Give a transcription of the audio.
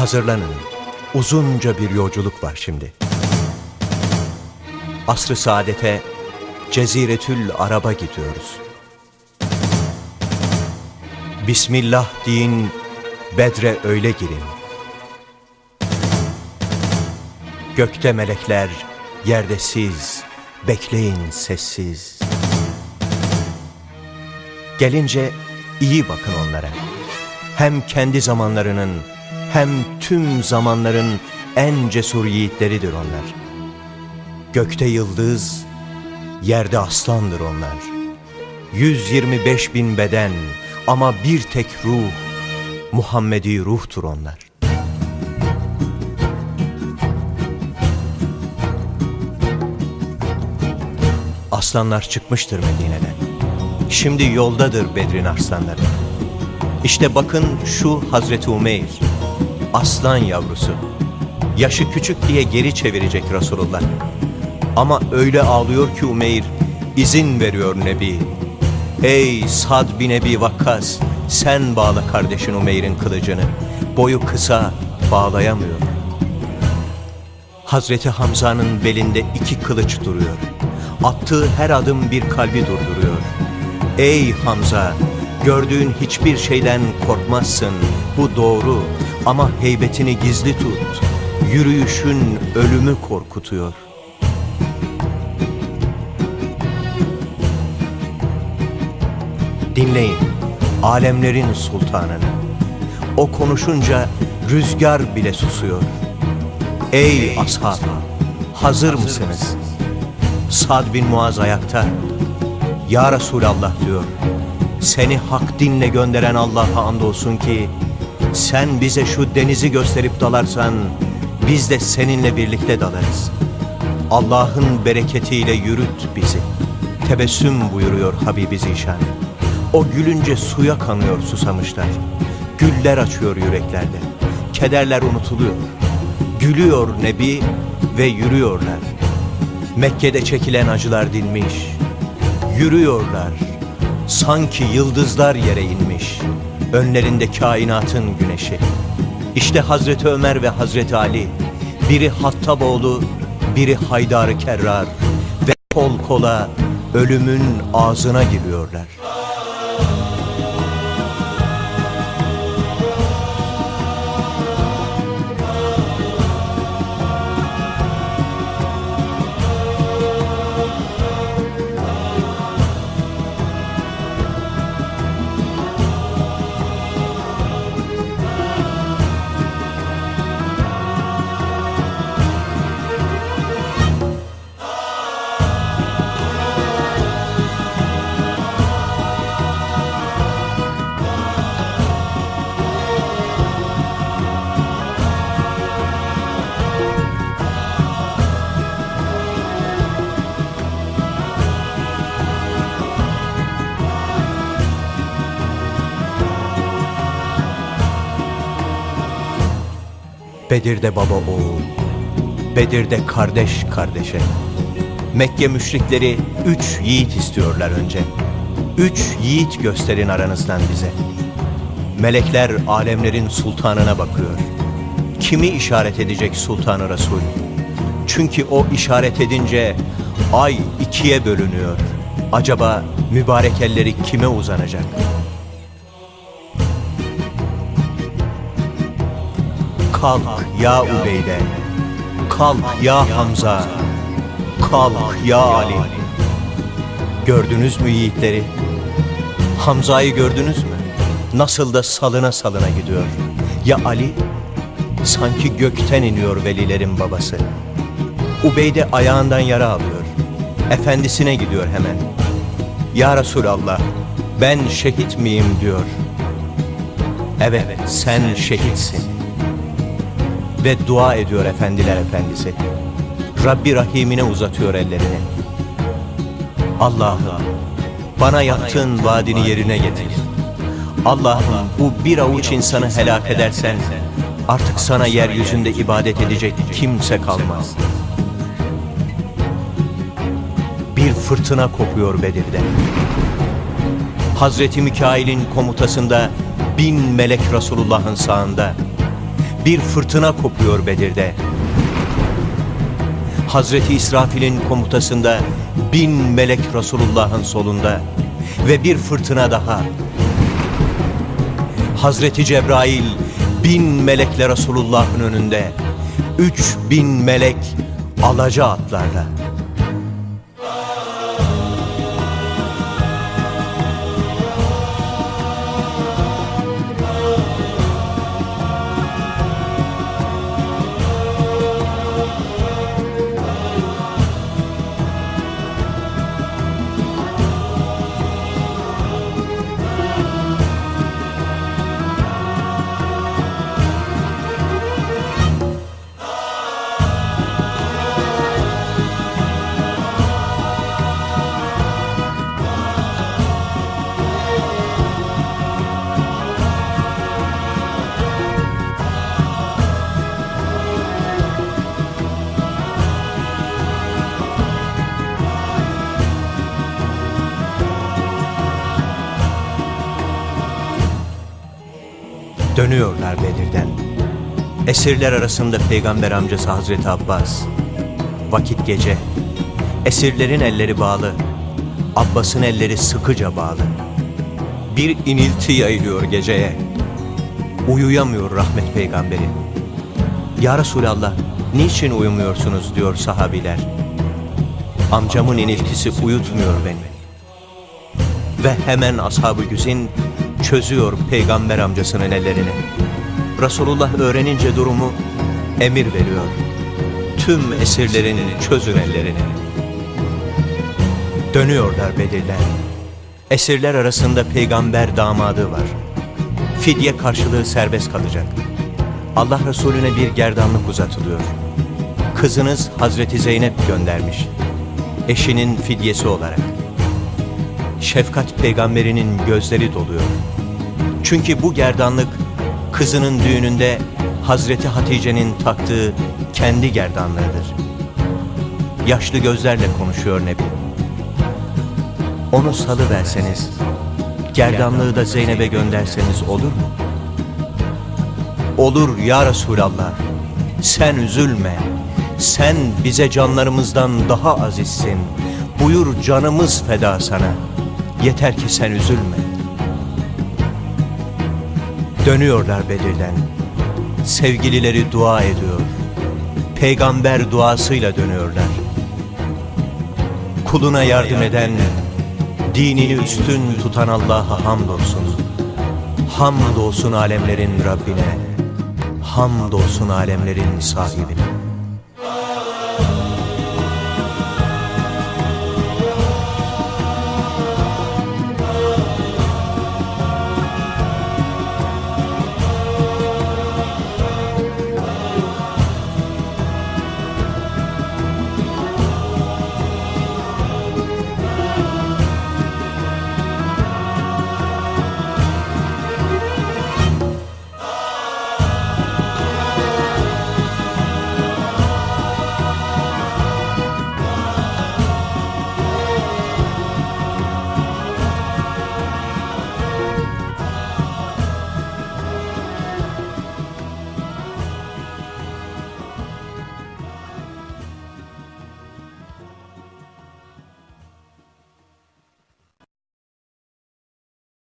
Hazırlanın. Uzunca bir yolculuk var şimdi. Asr-ı saadete Ceziretül Arab'a gidiyoruz. Bismillah deyin, Bedre öyle girin. Gökte melekler, yerde siz, bekleyin sessiz. Gelince iyi bakın onlara. Hem kendi zamanlarının hem tüm zamanların en cesur yiğitleridir onlar. Gökte yıldız, yerde aslandır onlar. 125 bin beden ama bir tek ruh, Muhammedi ruhtur onlar. Aslanlar çıkmıştır Medine'den. Şimdi yoldadır Bedrin arslanları. İşte bakın şu Hazreti Umeyr, aslan yavrusu. Yaşı küçük diye geri çevirecek Resulullah. Ama öyle ağlıyor ki Umeyr, izin veriyor Nebi. Ey Sad bin Ebi Vakkas, sen bağla kardeşin Umeyr'in kılıcını. Boyu kısa, bağlayamıyor. Hazreti Hamza'nın belinde iki kılıç duruyor. Attığı her adım bir kalbi durduruyor. Ey Hamza, gördüğün hiçbir şeyden korkmazsın. Bu doğru ama heybetini gizli tut. Yürüyüşün ölümü korkutuyor. Dinleyin alemlerin sultanını. O konuşunca rüzgar bile susuyor. Ey ashab, hazır mısınız? Sad bin Muaz ayakta. Ya Resulallah diyor. Seni hak dinle gönderen Allah'a andolsun ki sen bize şu denizi gösterip dalarsan biz de seninle birlikte dalarız. Allah'ın bereketiyle yürüt bizi. Tebessüm buyuruyor Habibi Zişan. O gülünce suya kanıyor susamışlar. Güller açıyor yüreklerde. Kederler unutuluyor. Gülüyor Nebi ve yürüyorlar. Mekke'de çekilen acılar dinmiş. Yürüyorlar. Sanki yıldızlar yere inmiş. Önlerinde kainatın güneşi. İşte Hazreti Ömer ve Hazreti Ali. Biri Hattaboğlu, biri Haydar Kerrar. Ve kol kola ölümün ağzına giriyorlar. Bedir'de baba oğul, Bedir'de kardeş kardeşe. Mekke müşrikleri üç yiğit istiyorlar önce. Üç yiğit gösterin aranızdan bize. Melekler alemlerin sultanına bakıyor. Kimi işaret edecek sultanı Resul? Çünkü o işaret edince ay ikiye bölünüyor. Acaba mübarek elleri kime uzanacak? Kalk ya Ubeyde, kalk ya Hamza, kalk ya Ali. Gördünüz mü yiğitleri? Hamza'yı gördünüz mü? Nasıl da salına salına gidiyor. Ya Ali? Sanki gökten iniyor velilerin babası. Ubeyde ayağından yara alıyor. Efendisine gidiyor hemen. Ya Resulallah ben şehit miyim diyor. Evet sen şehitsin. Ve dua ediyor efendiler efendisi. Rabbi Rahim'ine uzatıyor ellerini. Allah'ım bana yaptığın vaadini yerine getir. Allah'ım bu bir avuç insanı helak edersen artık sana yeryüzünde ibadet edecek kimse kalmaz. Bir fırtına kopuyor Bedir'de. Hazreti Mikail'in komutasında bin melek Resulullah'ın sağında bir fırtına kopuyor Bedir'de. Hazreti İsrafil'in komutasında bin melek Resulullah'ın solunda ve bir fırtına daha. Hazreti Cebrail bin melekle Resulullah'ın önünde, üç bin melek alaca atlarla. Dönüyorlar Bedir'den. Esirler arasında peygamber amcası Hazreti Abbas. Vakit gece. Esirlerin elleri bağlı. Abbas'ın elleri sıkıca bağlı. Bir inilti yayılıyor geceye. Uyuyamıyor rahmet peygamberi. Ya Resulallah niçin uyumuyorsunuz diyor sahabiler. Amcamın iniltisi uyutmuyor beni. Ve hemen ashab-ı güzin çözüyor peygamber amcasının ellerini. Resulullah öğrenince durumu emir veriyor. Tüm esirlerin çözün ellerini. Dönüyorlar Bedir'den. Esirler arasında peygamber damadı var. Fidye karşılığı serbest kalacak. Allah Resulüne bir gerdanlık uzatılıyor. Kızınız Hazreti Zeynep göndermiş. Eşinin fidyesi olarak. Şefkat peygamberinin gözleri doluyor. Çünkü bu gerdanlık kızının düğününde Hazreti Hatice'nin taktığı kendi gerdanlığıdır. Yaşlı gözlerle konuşuyor Nebi. Onu salı verseniz, gerdanlığı da Zeynep'e gönderseniz olur mu? Olur ya Resulallah. Sen üzülme. Sen bize canlarımızdan daha azizsin. Buyur canımız feda sana. Yeter ki sen üzülme. Dönüyorlar Bedir'den. Sevgilileri dua ediyor. Peygamber duasıyla dönüyorlar. Kuluna yardım eden, dinini üstün tutan Allah'a hamdolsun. Hamdolsun alemlerin Rabbine. Hamdolsun alemlerin sahibine.